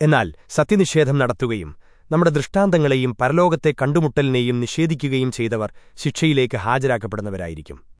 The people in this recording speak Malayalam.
എന്നാൽ സത്യനിഷേധം നടത്തുകയും നമ്മുടെ ദൃഷ്ടാന്തങ്ങളെയും പരലോകത്തെ കണ്ടുമുട്ടലിനെയും നിഷേധിക്കുകയും ചെയ്തവർ ശിക്ഷയിലേക്ക് ഹാജരാക്കപ്പെടുന്നവരായിരിക്കും.